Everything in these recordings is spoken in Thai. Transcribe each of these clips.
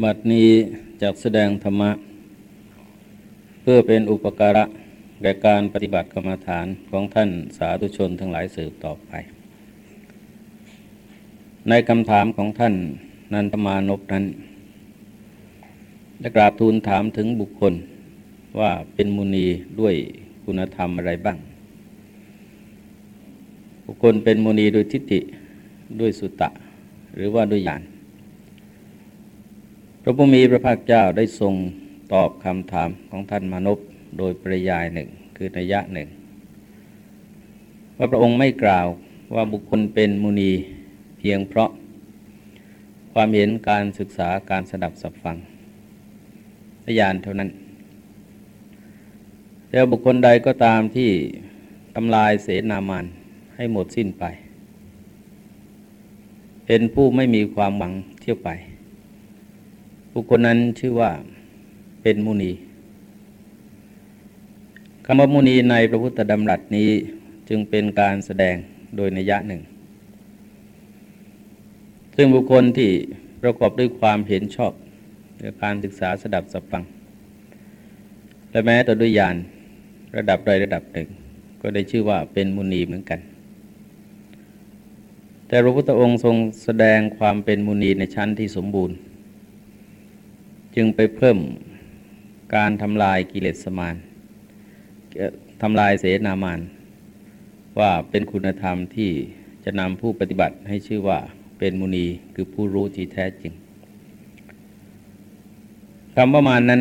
บัดนี้จากแสดงธรรมะ เพื่อเป็นอุปการะแก่การปฏิบัติกรรมฐานของท่านสาธุชนทั้งหลายสืบต่อไป ในคำถามของท่านนันทมานพนั้นได้กราบทูลถามถึงบุคคลว่าเป็นมุนีด้วยคุณธรรมอะไรบ้าง บุคคลเป็นมุนีด้วยทิฏฐิด้วยสุตตะ หรือว่าด้วยญาณ พระพุทมีพระภาคเจ้าได้ทรงตอบคำถามของท่านมานพโดยปริยายหนึ่งคือนัยยะหนึ่ง ว่าพระองค์ไม่กล่าวว่าบุคคลเป็นมุนีเพียงเพราะ ความเห็นการศึกษาการสดับสับฟังพยานเท่านั้นแต่บุคคลใดก็ตามที่ทำลายเสนามานให้หมดสิ้นไป เป็นผู้ไม่มีความหวังเที่ยวไป บุคคลนั้นชื่อว่าเป็นมุนีคำว่ามุนีในพระพุทธดำรัสนี้จึงเป็นการแสดงโดยนัยยะหนึ่ง ซึ่งบุคคลที่ประกอบด้วยความเห็นชอบในการศึกษาสดับสับฟัง และแม้แต่ด้วยญาณระดับใดระดับหนึ่ง ก็ได้ชื่อว่าเป็นมุนีเหมือนกัน แต่พระพุทธองค์ทรงแสดงความเป็นมุนีในชั้นที่สมบูรณ์ จึงไปเพิ่มการทำลายกิเลสมานทำลายเสนามาน ว่าเป็นคุณธรรมที่จะนำผู้ปฏิบัติให้ชื่อว่าเป็นมุนีคือผู้รู้ที่แท้จริงคำประมาณนั้น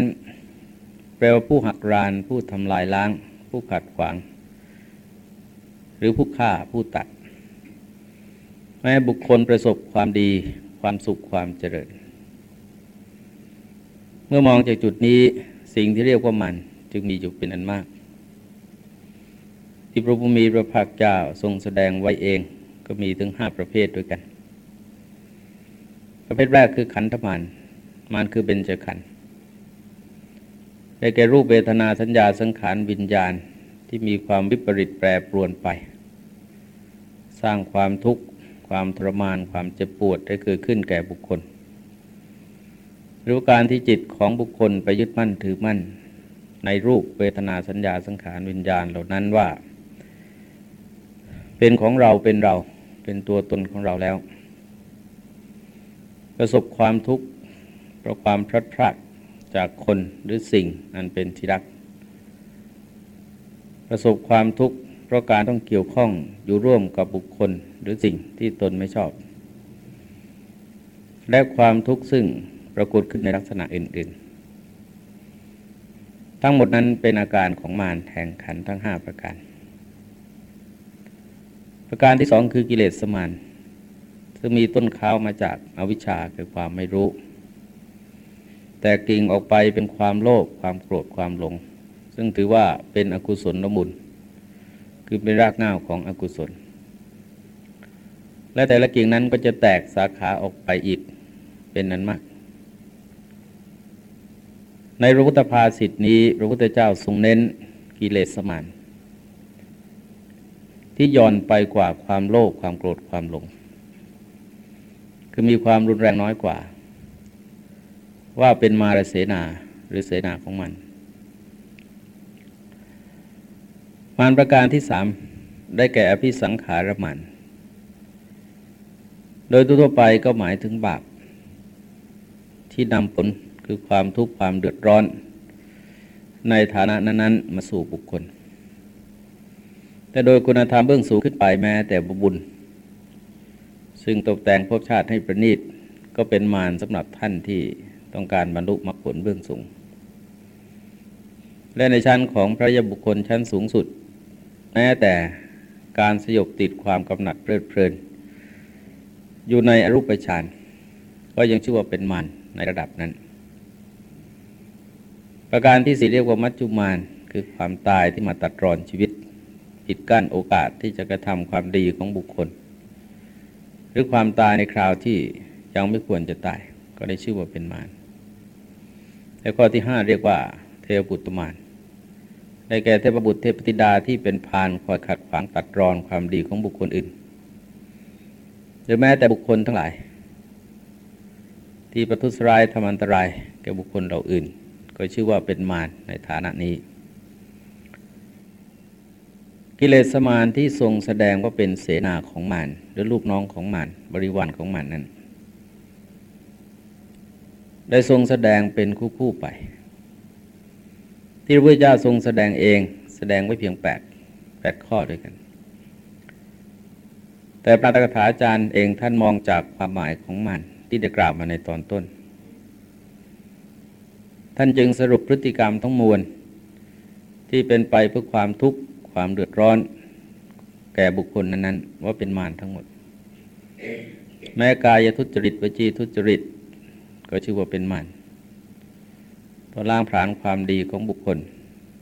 แปลว่าผู้หักราน ผู้ทำลายล้าง ผู้ขัดขวาง หรือผู้ฆ่าผู้ตัดแม้บุคคลประสบความดีความสุขความเจริญ เมื่อมองจากจุดนี้สิ่งที่เรียกว่ามันจึงมีอยู่เป็นอันมาก ที่พระพุทธมีพระภาคเจ้าทรงแสดงไว้เองก็มีถึงห้าประเภทด้วยกัน ประเภทแรกคือขันธมานมานคือเบญจขันธ์ได้แก่รูปเวทนาสัญญาสังขารวิญญาณที่มีความวิปริตแปรปรวนไป สร้างความทุกข์ ความทรมาน ความเจ็บปวดได้เกิดขึ้นแก่บุคคล หรือการที่จิตของบุคคลไปยึดมั่นถือมั่น ในรูปเวทนาสัญญาสังขารวิญญาณเหล่านั้นว่า เป็นของเราเป็นเราเป็นตัวตนของเราแล้ว ประสบความทุกข์เพราะความพลัดพรากจากคนหรือสิ่งอันเป็นที่รัก ประสบความทุกข์เพราะการต้องเกี่ยวข้องอยู่ร่วมกับบุคคลหรือสิ่งที่ตนไม่ชอบ และความทุกข์ซึ่ง ปรากฏขึ้นในลักษณะอื่น ๆ ทั้งหมดนั้นเป็นอาการของมารแห่งขันทั้งห้าประการ ประการที่สองคือกิเลสสมานซึ่งมีต้นข้าวมาจากอาวิชชาคือความไม่รู้ แต่กิ่งออกไปเป็นความโลภความโกรธความหลง ซึ่งถือว่าเป็นอกุศลนมุนคือเป็นรากเหง้าของอกุศล และแต่ละกิ่งนั้นก็จะแตกสาขาออกไปอีกเป็นนั้นมาก ในพระพุทธภาษิตนี้ พระพุทธเจ้าทรงเน้นกิเลสสมานที่ย่อนไปกว่าความโลภความโกรธความหลง คือมีความรุนแรงน้อยกว่า ว่าเป็นมารเสนาหรือเสนาของมัน มารประการที่สามได้แก่อภิสังขารมัน โดยทั่วไปก็หมายถึงบาปที่นำผล คือความทุกข์ความเดือดร้อน ในฐานะนั้นๆ มาสู่บุคคล แต่โดยคุณธรรมเบื้องสูงขึ้นไปแม้แต่บุญ ซึ่งตกแต่งภพชาติให้ประณีตก็เป็นมารสำหรับท่านที่ต้องการบรรลุมรรคผลเบื้องสูง และในชั้นของพระยบุคคลชั้นสูงสุด แม้แต่การสยบติดความกำหนัดเพลิดเพลิน อยู่ในอรูปฌานก็ยังชื่อว่าเป็นมารในระดับนั้น ประการที่สี่เรียกว่ามัจจุมานคือความตายที่มาตัดรอนชีวิตปิดกั้นโอกาสที่จะกระทำความดีของบุคคล หรือความตายในคราวที่ยังไม่ควรจะตาย ก็ได้ชื่อว่าเป็นมารและข้อที่ห้าเรียกว่า เทวบุตรมารได้แก่เทพบุตรเทพธิดาที่เป็นพานคอยขัดขวางตัดรอนความดีของบุคคลอื่น หรือแม้แต่บุคคลทั้งหลาย ที่ประทุษร้ายทำอันตรายแก่บุคคลเราอื่น ก็ชื่อว่าเป็นมารในฐานะนี้ กิเลสมารที่ทรงแสดงว่าเป็นเสนาของมารหรือลูกน้องของมารบริวารของมารนั้น ได้ทรงแสดงเป็นคู่ๆไป ที่พระพุทธเจ้าทรงแสดงเองแสดงไว้เพียงแปดแปดข้อด้วยกัน แต่พระตถาจารย์เองท่านมองจากความหมายของมันที่ได้กล่าวมาในตอนต้น ท่านจึงสรุปพฤติกรรมทั้งมวล ที่เป็นไปเพื่อความทุกข์ความเดือดร้อน แก่บุคคลนั้นๆ ว่าเป็นมารทั้งหมด แม้กายทุจริตวจีทุจริต ก็ชื่อว่าเป็นมารเพราะล้างผลาญความดีของบุคคล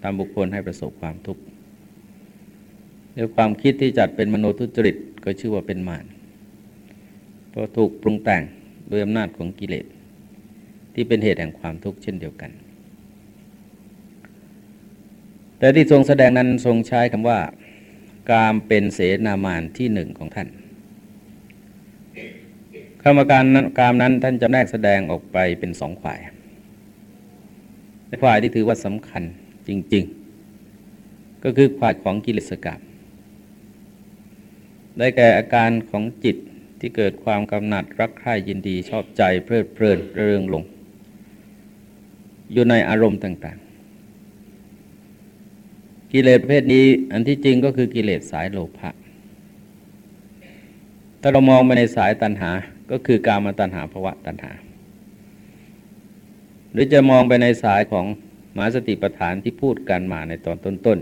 ทำบุคคลให้ประสบความทุกข์ด้วยความคิดที่จัดเป็นมโนทุจริตก็ชื่อว่าเป็นมารเพราะถูกปรุงแต่งด้วยอำนาจของกิเลส ที่เป็นเหตุแห่งความทุกข์เช่นเดียวกัน แต่ที่ทรงแสดงนั้นทรงใช้คำว่า กามเป็นเสนามานที่หนึ่งของท่านคำว่าการกามนั้นท่านจะแนกแสดงออกไปเป็นสองฝ่ายฝ่ายที่ถือว่าสำคัญจริง ๆ ก็คือฝ่ายของกิเลสกรรมได้แก่อาการของจิตที่เกิดความกำหนัดรักใคร่ยินดีชอบใจเพลิดเพลินเริงลง อยู่ในอารมณ์ต่าง ๆ กิเลสประเภทนี้อันที่จริงก็คือกิเลสสายโลภะถ้าเรามองไปในสายตัณหา ก็คือการมาตัณหาภวะตัณหา หรือจะมองไปในสายของมหาสติปัฏฐานที่พูดกันมาในตอนต้น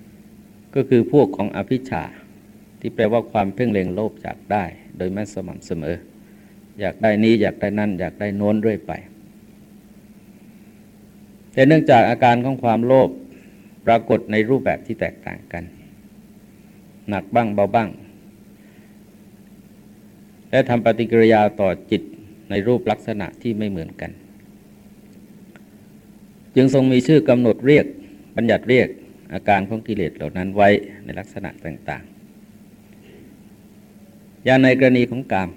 ๆ ก็คือพวกของอภิชาที่แปลว่าความเพ่งเล็งโลภอยากได้ โดยไม่สม่ำเสมอ อยากได้นี้อยากได้นั่น อยากได้โน้นเรื่อยไป แต่เนื่องจากอาการของความโลภปรากฏในรูปแบบที่แตกต่างกัน หนักบ้างเบาบ้าง และทำปฏิกิริยาต่อจิตในรูปลักษณะที่ไม่เหมือนกัน จึงทรงมีชื่อกำหนดเรียกบัญญัติเรียกอาการของกิเลสเหล่านั้นไว้ในลักษณะต่างๆ อย่างในกรณีของกาม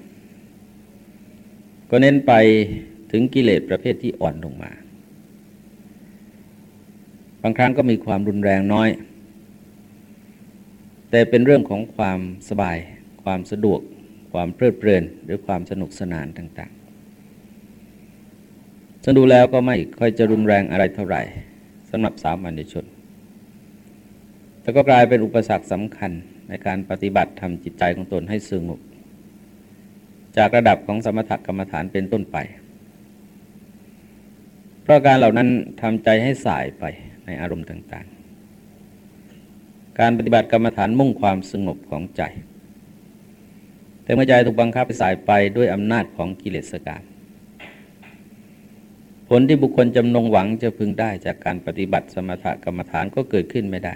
ก็เน้นไปถึงกิเลสประเภทที่อ่อนลงมา บางครั้งก็มีความรุนแรงน้อย แต่เป็นเรื่องของความสบาย ความสะดวก ความเพลิดเพลิน หรือความสนุกสนานต่างๆซึ่งดูแล้วก็ไม่ค่อยจะรุนแรงอะไรเท่าไหร่สำหรับสามัญชน แต่ก็กลายเป็นอุปสรรคสำคัญในการปฏิบัติทำจิตใจของตนให้สงบจากระดับของสมถกรรมฐานเป็นต้นไป เพราะการเหล่านั้นทำใจให้สายไป ในอารมณ์ต่างๆ การปฏิบัติกรรมฐานมุ่งความสงบของใจ แต่เมื่อใจถูกบังคับไปสายไปด้วยอำนาจของกิเลสกรรมผลที่บุคคลจำนงหวังจะพึงได้จากการปฏิบัติสมถกรรมฐานก็เกิดขึ้นไม่ได้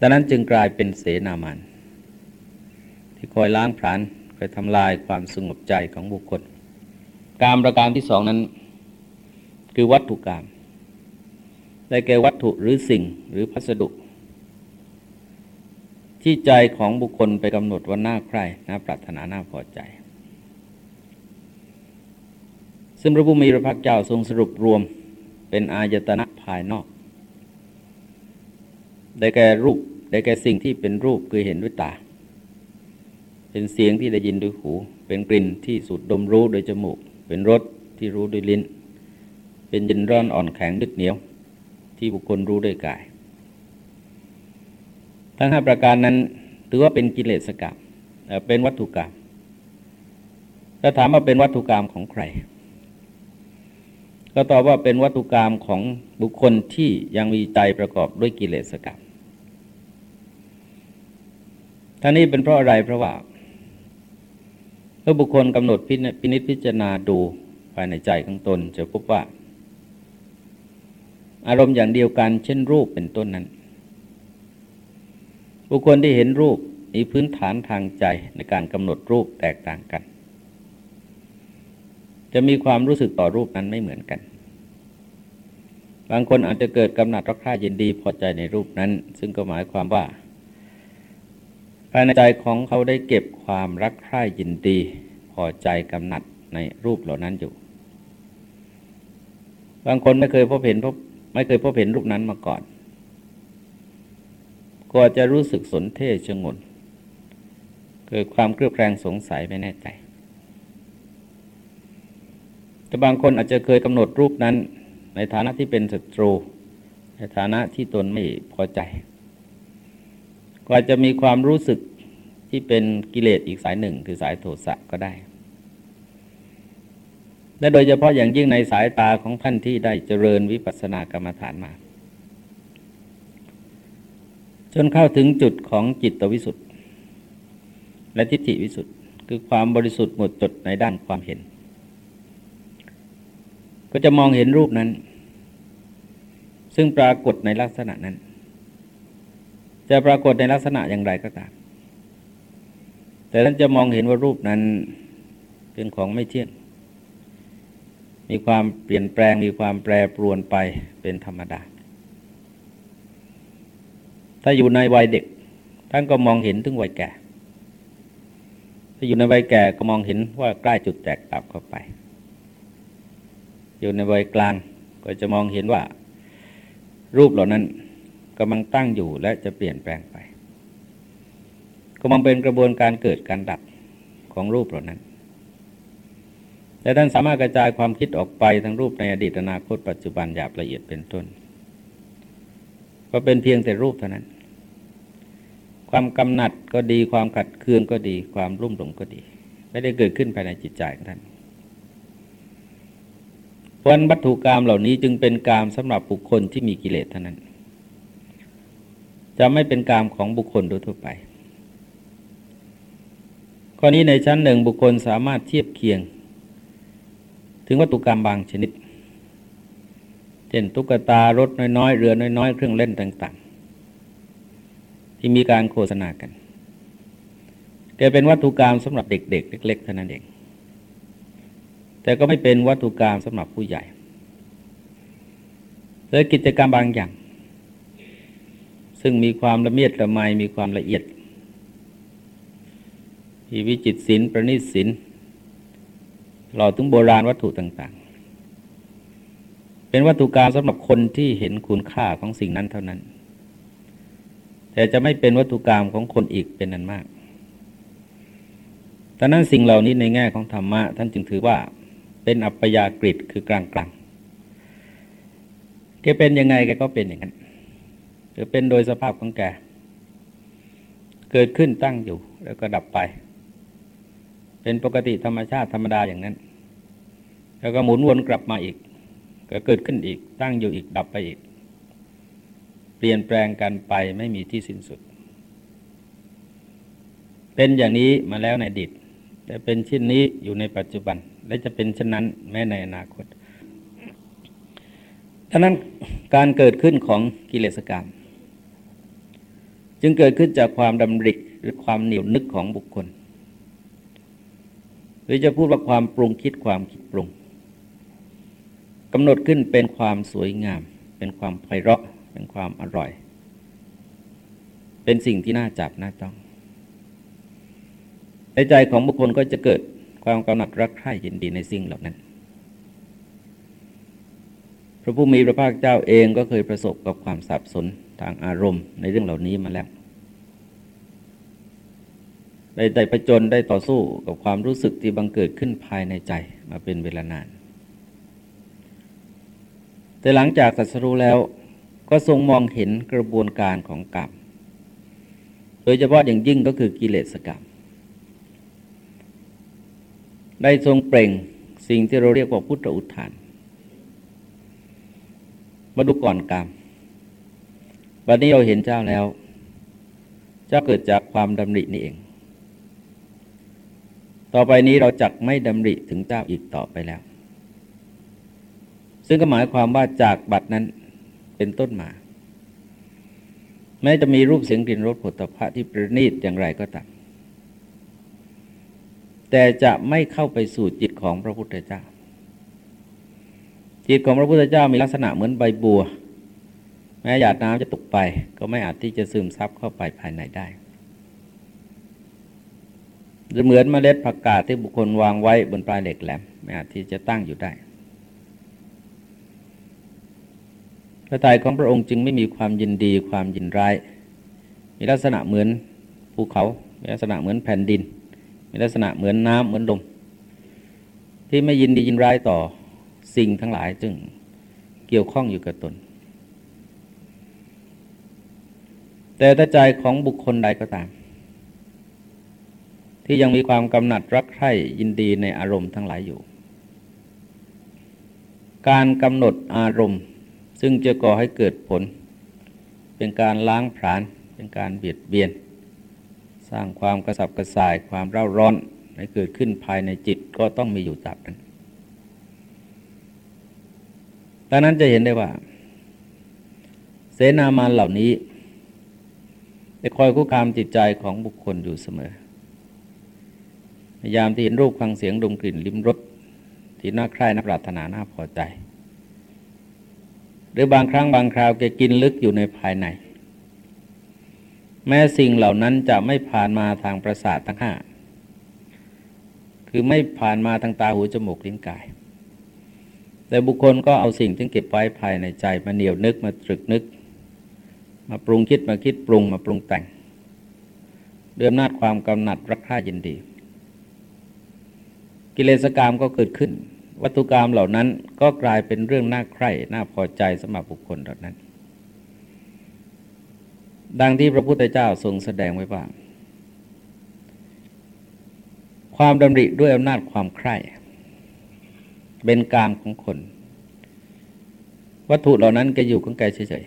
ดังนั้นจึงกลายเป็นเสนามัน ที่คอยล้างผลาญคอยทำลายความสงบใจของบุคคล การประการที่สองนั้น คือวัตถุกรรม ได้แก่วัตถุหรือสิ่งหรือพัสดุ ที่ใจของบุคคลไปกำหนดว่าน่าใคร่น่าปรารถนาน่าพอใจ ซึ่งพระผู้มีพระภาคเจ้าทรงสรุปรวมเป็นอายตนะภายนอก ได้แก่รูปได้แก่สิ่งที่เป็นรูปคือเห็นด้วยตา เป็นเสียงที่ได้ยินด้วยหู เป็นกลิ่นที่สูดดมรู้โดยจมูก เป็นรสที่รู้ด้วยลิ้น เป็นเย็นร้อนอ่อนแข็งดึกเหนียว ที่บุคคลรู้ด้วยกาย ทั้งห้าประการนั้นถือว่าเป็นกิเลสกรรมเป็นวัตถุกรรมถ้าถามว่าเป็นวัตถุกรรมของใคร ก็ตอบว่าเป็นวัตถุกรรมของบุคคลที่ยังมีใจประกอบด้วยกิเลสกรรมท่านี้เป็นเพราะอะไรเพราะว่าเมื่อบุคคลกำหนดพินิจพิจารณาดูภายในใจของตน จะพบว่า อารมณ์อย่างเดียวกัน เช่นรูปเป็นต้นนั้น บุคคลที่เห็นรูปมีพื้นฐานทางใจในการกำหนดรูปแตกต่างกัน จะมีความรู้สึกต่อรูปนั้นไม่เหมือนกัน บางคนอาจจะเกิดกำหนัดรักใคร่ยินดีพอใจในรูปนั้น ซึ่งก็หมายความว่า ภายในใจของเขาได้เก็บความรักใคร่ยินดีพพอใจกำหนัดในรูปเหล่านั้นอยู่ บางคนไม่เคยพบเห็นพบ ไม่เคยพบเห็นรูปนั้นมาก่อน ก็จะรู้สึกสนเท่ชงน เกิดความเครือบแคลงสงสัยไม่แน่ใจ แต่บางคนอาจจะเคยกำหนดรูปนั้น ในฐานะที่เป็นศัตรู ในฐานะที่ตนไม่พอใจ ก็อาจจะมีความรู้สึกที่เป็นกิเลสอีกสายหนึ่งคือสายโทสะก็ได้ และโดยเฉพาะอย่างยิ่งในสายตาของท่านที่ได้เจริญวิปัสสนากรรมฐานมา จนเข้าถึงจุดของจิตวิสุทธิ์และทิฏฐิวิสุทธิ์คือความบริสุทธิ์หมดจดในด้านความเห็น ก็จะมองเห็นรูปนั้น ซึ่งปรากฏในลักษณะนั้น จะปรากฏในลักษณะอย่างไรก็ตาม แต่ท่านจะมองเห็นว่ารูปนั้นเป็นของไม่เที่ยง มีความเปลี่ยนแปลงมีความแปรปรวนไปเป็นธรรมดา ถ้าอยู่ในวัยเด็ก ท่านก็มองเห็นถึงวัยแก่ ถ้าอยู่ในวัยแก่ก็มองเห็นว่าใกล้จุดแตกตับเข้าไป อยู่ในวัยกลางก็จะมองเห็นว่า รูปเหล่านั้นกำลังตั้งอยู่และจะเปลี่ยนแปลงไป ก็มองเป็นกระบวนการเกิดการดับของรูปเหล่านั้น แต่ท่านสามารถกระจายความคิดออกไปทั้งรูปในอดีตอนาคตปัจจุบันหยาบละเอียดเป็นต้น ก็เป็นเพียงแต่รูปเท่านั้น ความกำหนัดก็ดีความขัดเคืองก็ดีความรุ่มหลงก็ดี ไม่ได้เกิดขึ้นภายในจิตใจของท่านเพราะวัตถุกรรมเหล่านี้จึงเป็นกรรมสำหรับบุคคลที่มีกิเลสเท่านั้น จะไม่เป็นกรรมของบุคคลโดยทั่วไปข้อนี้ในชั้นหนึ่งบุคคลสามารถเทียบเคียง ถึงวัตถุกรรมบางชนิด เช่นตุ๊กตารถน้อยๆ เรือน้อยๆ เครื่องเล่นต่างๆ ที่มีการโฆษณากันแกเป็นวัตถุกรรมสำหรับเด็ก ๆ เล็กๆเท่านั้นเอง แต่ก็ไม่เป็นวัตถุกรรมสำหรับผู้ใหญ่เลยกิจกรรมบางอย่าง ซึ่งมีความละเมียดละไมมีความละเอียดที่วิจิตศิลป์ประณีตศิลป์ หล่อถึงโบราณวัตถุต่างๆ เป็นวัตถุกรรมสำหรับคนที่เห็นคุณค่าของสิ่งนั้นเท่านั้น แต่จะไม่เป็นวัตถุกรรมของคนอีกเป็นนันมากดังนั้นสิ่งเหล่านี้ในแง่ของธรรมะ ท่านจึงถือว่าเป็นอัปปยากฤิคือกลางกลางแกเป็นยังไงแกก็เป็นอย่างนั้นหรือเป็นโดยสภาพของแก เกิดขึ้นตั้งอยู่แล้วก็ดับไป เป็นปกติธรรมชาติธรรมดาอย่างนั้น แล้วก็หมุนวนกลับมาอีก ก็เกิดขึ้นอีก ตั้งอยู่อีกดับไปอีก เปลี่ยนแปลงกันไปไม่มีที่สิ้นสุด เป็นอย่างนี้มาแล้วในอดีตแต่เป็นเช่นนี้อยู่ในปัจจุบัน และจะเป็นเช่นนั้นแม้ในอนาคตดังนั้นการเกิดขึ้นของกิเลสกรรม จึงเกิดขึ้นจากความดำริหรือความเหนียวนึกของบุคคล รือจะพูดว่าความปรุงคิดความคิดปรุงกำหนดขึ้นเป็นความสวยงาม เป็นความไพเราะ เป็นความอร่อย เป็นสิ่งที่น่าจับน่าต้อง ในใจของบุคคลก็จะเกิดความกำหนัดรักใคร่ยินดีในสิ่งเหล่านั้น พระผู้มีพระภาคเจ้าเองก็เคยประสบกับความสับสนทางอารมณ์ในเรื่องเหล่านี้มาแล้ว ได้ได้ประจนได้ต่อสู้กับความรู้สึกที่บังเกิดขึ้นภายในใจมาเป็นเวลานาน แต่หลังจากสัสรู้แล้วก็ทรงมองเห็นกระบวนการของกรรม โดยเฉพาะอย่างยิ่งก็คือกิเลสกรรม ได้ทรงเปล่งสิ่งที่เราเรียกว่าพุทธอุทาน มาดูก่อนกรรม วันนี้เราเห็นเจ้าแล้ว เจ้าเกิดจากความดำรินี่เอง ต่อไปนี้เราจักไม่ดำริถึงเจ้าอีกต่อไปแล้ว ซึ่งก็หมายความว่าจากบัดนั้นเป็นต้นมา แม้จะมีรูปเสียงกลิ่นรสผลิภัณฑ์ที่ประณีตอย่างไรก็ตามแต่จะไม่เข้าไปสู่จิตของพระพุทธเจ้า จิตของพระพุทธเจ้ามีลักษณะเหมือนใบบัว แม้หยาดน้ำจะตกไป ก็ไม่อาจที่จะซึมซับเข้าไปภายในได้ หรือเหมือนเมล็ดผักกาดที่บุคคลวางไว้บนปลายเหล็กแหลมไม่อาจที่จะตั้งอยู่ได้ พระทัยของพระองค์จึงไม่มีความยินดีความยินร้าย มีลักษณะเหมือนภูเขา มีลักษณะเหมือนแผ่นดิน มีลักษณะเหมือนน้ำเหมือนลมที่ไม่ยินดียินร้ายต่อสิ่งทั้งหลายจึงเกี่ยวข้องอยู่กับตน แต่ถ้าใจของบุคคลใดก็ตาม ที่ยังมีความกำหนัดรักใคร่ยินดีในอารมณ์ทั้งหลายอยู่ การกำหนดอารมณ์ ซึ่งจะก่อให้เกิดผล เป็นการล้างผลาญเป็นการเบียดเบียน สร้างความกระสับกระส่ายความเร่าร้อนให้เกิดขึ้นภายในจิตก็ต้องมีอยู่ตับนั้นดังนั้นจะเห็นได้ว่า เสนามานเหล่านี้จะคอยคุกคามจิตใจของบุคคลอยู่เสมอ พยายามที่เห็นรูปฟังเสียงดมกลิ่นลิ้มรสที่น่าใคร่น่าปรารถนาน่าพอใจ หรือบางครั้งบางคราวแกกินลึกอยู่ในภายใน แม้สิ่งเหล่านั้นจะไม่ผ่านมาทางประสาททั้งห้าคือไม่ผ่านมาทางตาหูจมูกลิ้นกาย แต่บุคคลก็เอาสิ่งที่เก็บไว้ภายในใจมาเหนียวนึกมาตรึกนึก มาปรุงคิดมาคิดปรุงมาปรุงแต่งเดือมนาจความกำหนัดรักใคร่ยินดี กิเลสกรรมก็เกิดขึ้น วัตถุกรรมเหล่านั้นก็กลายเป็นเรื่องน่าใคร่น่าพอใจสำหรับบุคคลเหล่านั้น ดังที่พระพุทธเจ้าทรงแสดงไว้ว่าความดำริด้วยอำนาจความใคร่เป็นกามของคน วัตถุเหล่านั้นแกอยู่ของแกเฉย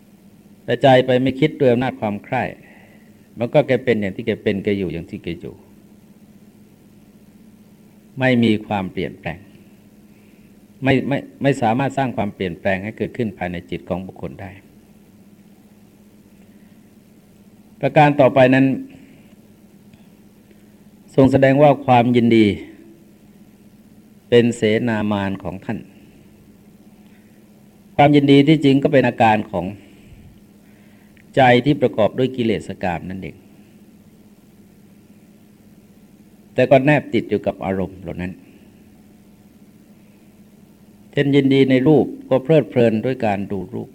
ๆแต่ใจไปไม่คิดด้วยอำนาจความใคร่มันก็แกเป็นอย่างที่แกเป็นแกอยู่อย่างที่แกอยู่ ไม่มีความเปลี่ยนแปลง ไม่ไม่ไม่สามารถสร้างความเปลี่ยนแปลงให้เกิดขึ้นภายในจิตของบุคคลได้ ประการต่อไปนั้น ทรงแสดงว่าความยินดี เป็นเสนามานของท่าน ความยินดีที่จริงก็เป็นอาการของใจที่ประกอบด้วยกิเลสกรรมนั่นเอง แต่ก็แนบติดอยู่กับอารมณ์เหล่านั้น เช่นยินดีในรูปก็เพลิดเพลินด้วยการดูรูป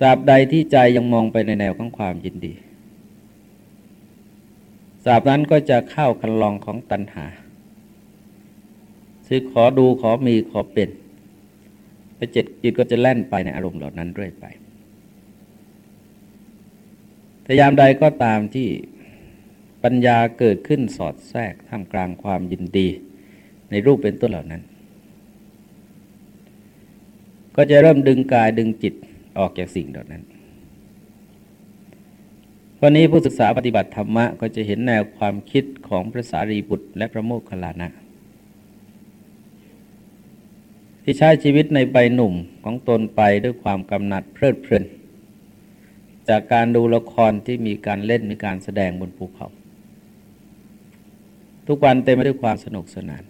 สาบใดที่ใจยังมองไปในแนวของความยินดีสาบนั้นก็จะเข้าคันลองของตัณหาคือขอดูขอมีขอเป็นไปเจิตจิตก็จะแล่นไปในอารมณ์เหล่านั้นเรื่อยไปแต่ยามใดก็ตามที่ ปัญญาเกิดขึ้นสอดแทรกท่ามกลางความยินดี ในรูปเป็นต้นเหล่านั้น ก็จะเริ่มดึงกายดึงจิตออกจากสิ่งเหล่านั้นวันนี้ผู้ศึกษาปฏิบัติธรรมะก็จะเห็นแนวความคิดของพระสารีบุตรและพระโมคคัลลานะที่ใช้ชีวิตในใบหนุ่มของตนไปด้วยความกำหนัดเพลิดเพลิน จากการดูละครที่มีการเล่นมีการแสดงบนภูเขา ทุกวันเต็มไปด้วยความสนุกสนาน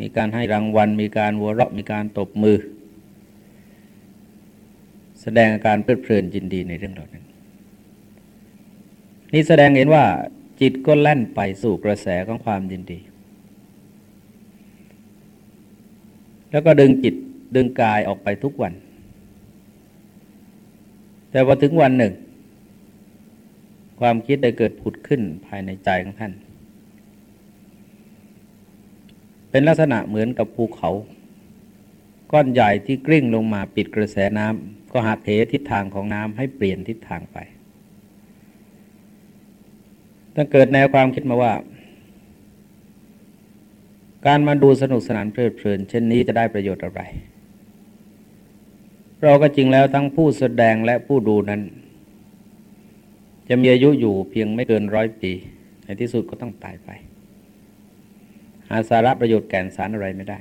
มีการให้รางวัล มีการหัวเราะมีการตบมือ แสดงอาการเพลิดเพลินยินดีในเรื่องเหล่านั้น นี่แสดงเห็นว่าจิตก็แล่นไปสู่กระแสของความยินดี แล้วก็ดึงจิตดึงกายออกไปทุกวัน แต่พอถึงวันหนึ่ง ความคิดได้เกิดผุดขึ้นภายในใจของท่าน เป็นลักษณะเหมือนกับภูเขา ก้อนใหญ่ที่กลิ้งลงมาปิดกระแสน้ำก็หักเหทิศทางของน้ำให้เปลี่ยนทิศทางไปตั้งเกิดแนวความคิดมาว่า การมาดูสนุกสนานเพลิดเพลิน เช่นนี้จะได้ประโยชน์อะไร เราก็จริงแล้วทั้งผู้แสดงและผู้ดูนั้น จะมีอายุอยู่เพียงไม่เกินร้อยปี ในที่สุดก็ต้องตายไปาสาระประโยชน์แก่นสารอะไรไม่ได้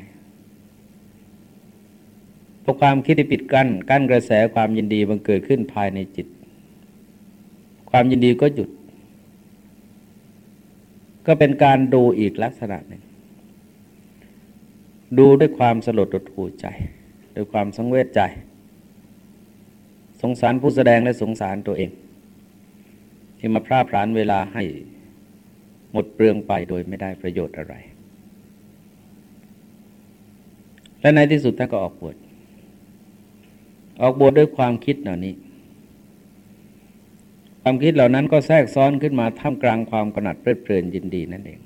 เพราะความคิดที่ปิดกัน้นกั้นกระแสความยินดีบังเกิดขึ้นภายในจิต ความยินดีก็หยุด ก็เป็นการดูอีกลักษณะหนึ่ง ดูด้วยความสลดดดหูใจ ด้วยความสังเวชใจ สงสารผู้แสดงและสงสารตัวเอง ที่มาพร่าพรานเวลาให้หมดเปลืองไปโดยไม่ได้ประโยชน์อะไร และในที่สุดท่านก็ออกบวชออกบวชด้วยความคิดเหล่านี้ ความคิดเหล่านั้นก็แทรกซ้อนขึ้นมาท่ามกลางความกำหนัดเพลิดเพลินยินดีนั่นเอง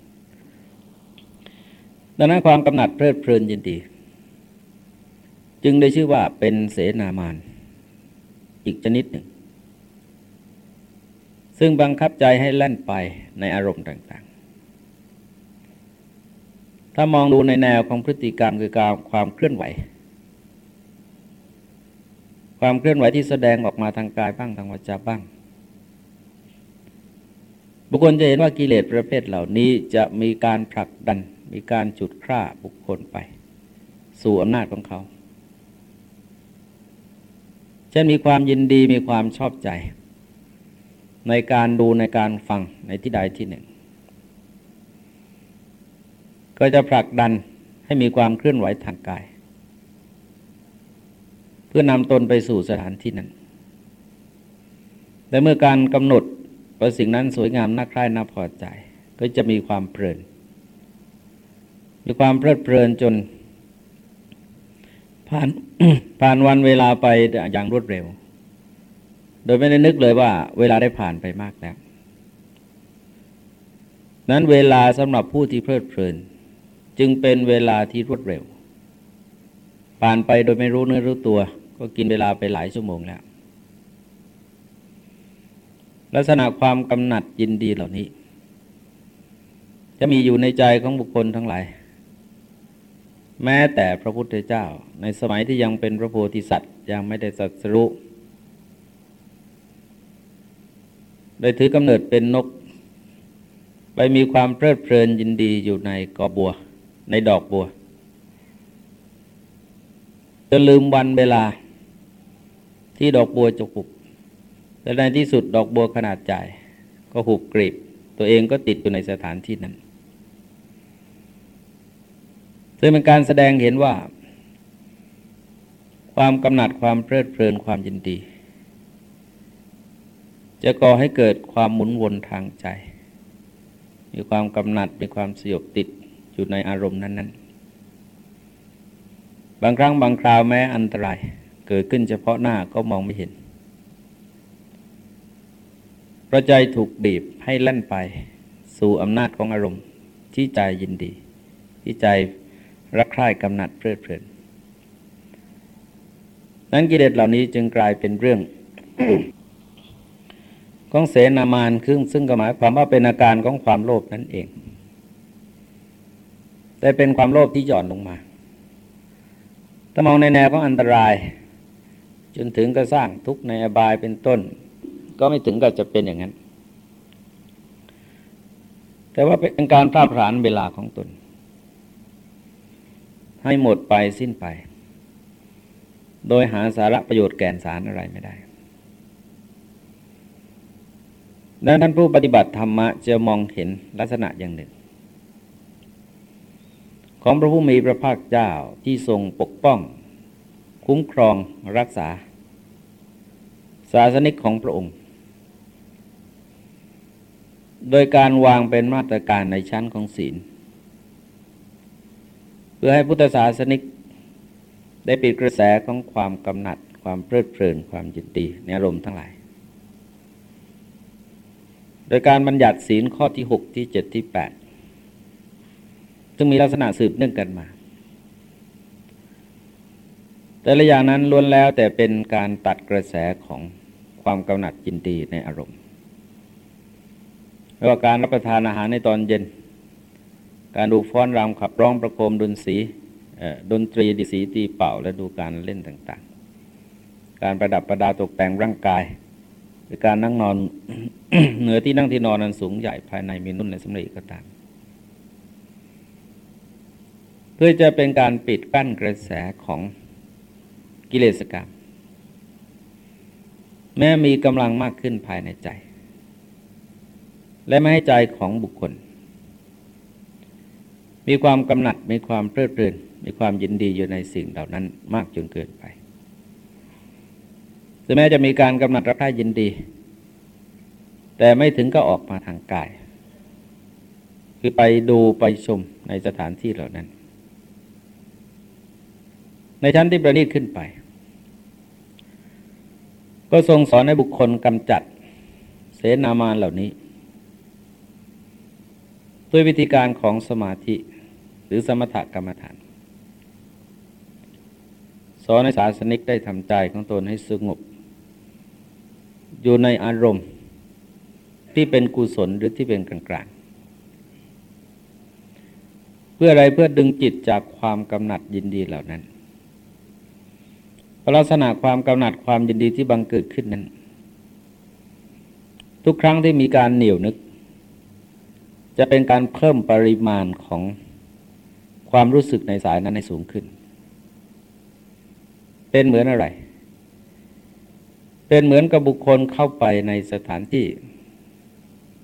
ดังนั้นความกำหนัดเพลิดเพลินยินดี จึงได้ชื่อว่าเป็นเสนามานอีกชนิดหนึ่ง ซึ่งบังคับใจให้แล่นไปในอารมณ์ต่าง ถ้ามองดูในแนวของพฤติกรรมคือการความเคลื่อนไหว ความเคลื่อนไหวที่แสดงออกมาทางกายบ้างทางวาจาบ้าง บุคคลจะเห็นว่ากิเลสประเภทเหล่านี้จะมีการผลักดัน มีการจุดฆ่าบุคคลไป สู่อำนาจของเขา เช่นมีความยินดีมีความชอบใจ ในการดูในการฟังในที่ใดที่หนึ่ง ก็จะผลักดันให้มีความเคลื่อนไหวทางกาย เพื่อนำตนไปสู่สถานที่นั้นแต่เมื่อการกำหนดว่าสิ่งนั้นสวยงามน่าใคร่น่าพอใจ ก็จะมีความเพลิน มีความเพลิดเพลินจนผ่านผ่านวันเวลาไปอย่างรวดเร็ว โดยไม่ได้นึกเลยว่า เวลาได้ผ่านไปมากแล้วนั้นเวลาสำหรับผู้ที่เพลิดเพลิน จึงเป็นเวลาที่รวดเร็ว ผ่านไปโดยไม่รู้เนื้อรู้ตัว ก็กินเวลาไปหลายชั่วโมงแล้ว ลักษณะความกำหนัดยินดีเหล่านี้ จะมีอยู่ในใจของบุคคลทั้งหลาย แม้แต่พระพุทธเจ้า ในสมัยที่ยังเป็นพระโพธิสัตว์ ยังไม่ได้สัตรู้ได้ถือกำเนิดเป็นนก ไปมีความเพลิดเพลินยินดีอยู่ในกอบัว ในดอกบัวจะลืมวันเวลาที่ดอกบัวจะหุบแต่ในที่สุดดอกบัวขนาดใหญ่ก็หุบกรีบ ตัวเองก็ติดอยู่ในสถานที่นั้น ซึ่งเป็นการแสดงเห็นว่า ความกำหนัดความเพลิดเพลินความยินดี จะก่อให้เกิดความหมุนวนทางใจ มีความกำหนัดมีความสยบติด อยู่ในอารมณ์นั้น ๆ บางครั้งบางคราวแม้อันตรายเกิดขึ้นเฉพาะหน้าก็มองไม่เห็นเพราะใจถูกบีบให้เล่นไป สู่อำนาจของอารมณ์ ที่ใจยินดี ที่ใจรักใคร่กำหนัดเพลิดเพลิน นั้นกิเลสเหล่านี้จึงกลายเป็นเรื่องของเสนามานซึ่งซึ่งก็หมายความว่าเป็นอาการของความโลภนั่นเอง แต่เป็นความโลภที่หย่อนลงมาถ้ามองในแนวของอันตราย จนถึงก็สร้างทุกข์ในอบายเป็นต้น ก็ไม่ถึงกับจะเป็นอย่างนั้น แต่ว่าเป็นการพลาดพลานเวลาของตน ให้หมดไปสิ้นไป โดยหาสาระประโยชน์แก่นสารอะไรไม่ได้ดังท่านผู้ปฏิบัติธรรมะจะมองเห็นลักษณะอย่างหนึ่ง ของพระผู้มีพระภาคเจ้าที่ทรงปกป้อง คุ้มครองรักษา ศาสนิกของพระองค์ โดยการวางเป็นมาตรการในชั้นของศีล เพื่อให้พุทธศาสนิกได้ปิดกระแสของความกำหนัด ความเพลิดเพลินความยินดีในอารมณ์ทั้งหลาย โดยการบัญญัติศีลข้อที่ 6 ที่ 7 ที่ 8 ซึ่งมีลักษณะสืบเนื่องกันมา แต่ละอย่างนั้นล้วนแล้วแต่เป็นการตัดกระแสของความกำหนัดยินดีในอารมณ์ไม่ว่าการรับประทานอาหารในตอนเย็น การดูฟ้อนรำขับร้องประโคมดนสีดนตรีดิสีตีเป่าและดูการเล่นต่างๆ การประดับประดาตกแต่งร่างกาย หรือการนั่งนอนเหนือที่นั่งที่นอนนั้นสูงใหญ่ภายในมีนุ่นในสมรีก็ตาม เพื่อจะเป็นการปิดกั้นกระแสของกิเลสกรรม แม้มีกำลังมากขึ้นภายในใจ และไม่ให้ใจของบุคคล มีความกำหนัดมีความเพลิดเพลินมีความยินดีอยู่ในสิ่งเหล่านั้นมากจนเกินไปถึงแม้จะมีการกำหนัดรักใคร่ยินดี แต่ไม่ถึงก็ออกมาทางกาย คือไปดูไปชมในสถานที่เหล่านั้น ในชั้นที่ประณีตขึ้นไป ก็ทรงสอนให้บุคคลกำจัดเสนามานเหล่านี้ ด้วยวิธีการของสมาธิหรือสมถกรรมฐาน สอนให้ศาสนิกได้ทำใจของตนให้สงบ อยู่ในอารมณ์ที่เป็นกุศลหรือที่เป็นกลางๆเพื่ออะไรเพื่อดึงจิตจากความกำหนัดยินดีเหล่านั้น ลักษณะความกำหนัดความยินดีที่บังเกิดขึ้นนั้น ทุกครั้งที่มีการเหนียวนึก จะเป็นการเพิ่มปริมาณของความรู้สึกในสายนั้นให้สูงขึ้น เป็นเหมือนอะไร เป็นเหมือนกับบุคคลเข้าไปในสถานที่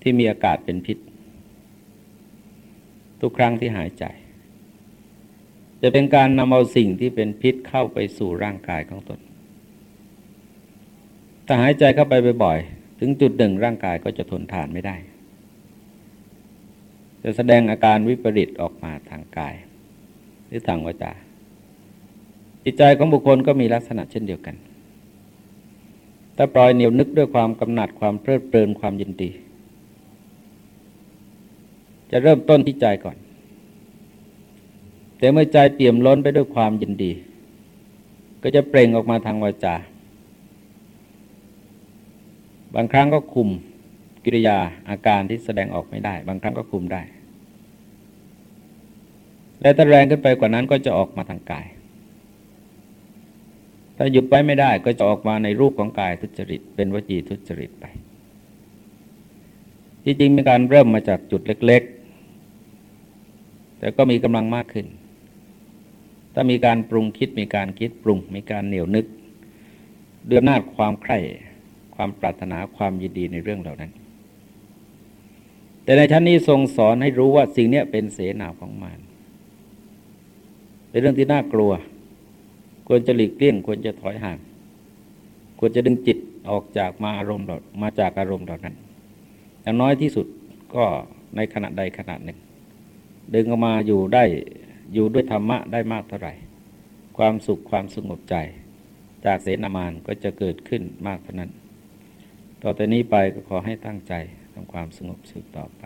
ที่มีอากาศเป็นพิษ ทุกครั้งที่หายใจ จะเป็นการนำเอาสิ่งที่เป็นพิษเข้าไปสู่ร่างกายของตน ถ้าหายใจเข้าไปบ่อยๆ ถึงจุดหนึ่งร่างกายก็จะทนทานไม่ได้ จะแสดงอาการวิปริตออกมาทางกาย หรือทางวาจา จิตใจของบุคคลก็มีลักษณะเช่นเดียวกัน ถ้าปล่อยเหนียวนึกด้วยความกำหนัดความเพลิดเพลินความยินดี จะเริ่มต้นที่ใจก่อน แต่เมื่อใจเปี่ยมล้นไปด้วยความยินดี ก็จะเปล่งออกมาทางวาจา บางครั้งก็คุมกิริยาอาการที่แสดงออกไม่ได้ บางครั้งก็คุมได้ และถ้าแรงขึ้นไปกว่านั้นก็จะออกมาทางกาย ถ้าหยุดไว้ไม่ได้ก็จะออกมาในรูปของกายทุจริต เป็นวจีทุจริตไปจริงๆมีการเริ่มมาจากจุดเล็ก ๆ แต่ก็มีกำลังมากขึ้น ถ้ามีการปรุงคิดมีการคิดปรุง มีการเหนียวนึกเดือดนาดความใคร่ความปรารถนาความยินดีในเรื่องเหล่านั้น แต่ในชั้นนี้ทรงสอนให้รู้ว่าสิ่งนี้เป็นเสนาของมารเป็นเรื่องที่น่ากลัว ควรจะหลีกเลี่ยงควรจะถอยห่าง ควรจะดึงจิตออกจากมาอารมณ์มาจากอารมณ์เหล่านั้นอย่างน้อยที่สุดก็ในขณะใดขณะหนึ่ง ดึงออกมาอยู่ได้ อยู่ด้วยธรรมะได้มากเท่าไหร่ ความสุขความสงบใจ จากเสนามานก็จะเกิดขึ้นมากเท่านั้น ต่อแต่นี้ไปก็ขอให้ตั้งใจทำความสงบสืบต่อไป